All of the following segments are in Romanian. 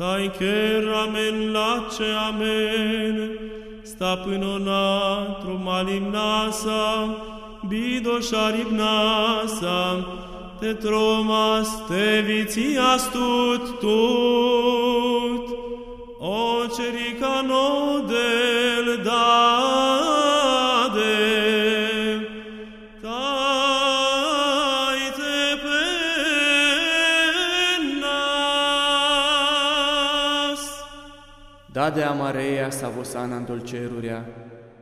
Tai ker amen lace amen, stapânona trumalim nasa, bido sharib nasa, te tromas te vicias tut tut, o cerica nodel Dade amareia savosana în dolceruria,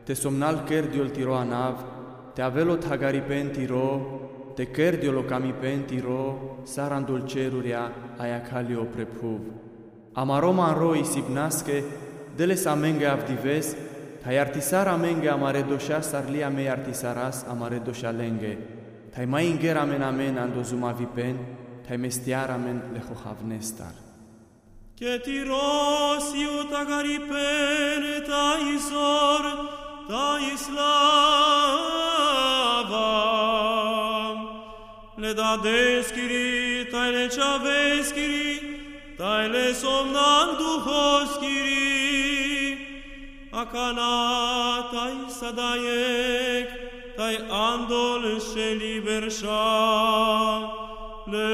te somnal kerdiol tiro anav, te avelo tagaripenti ro, te kerdiolo camipenti ro, saran dolceruria aia calio prepuv. Amaroma ro isipnasque, dele samenge avdives, tai artisar amenge amare doșa sarlia mei artisaras amare doșa lenge, tai mai inger amen amen ando zuma vipen, tai mestiar amen lehohavnestar. και τη ρώσιου τα γαριπένε τα ισόρ τα Ισλάβα. Le dadeskiri, τα ελετσαβέσκυρι, τα ελεσομνάν duhoskiri, akana tai sadaiek, tai andol shelibersha, le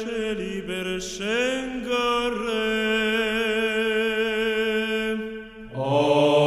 shelibershen Oh.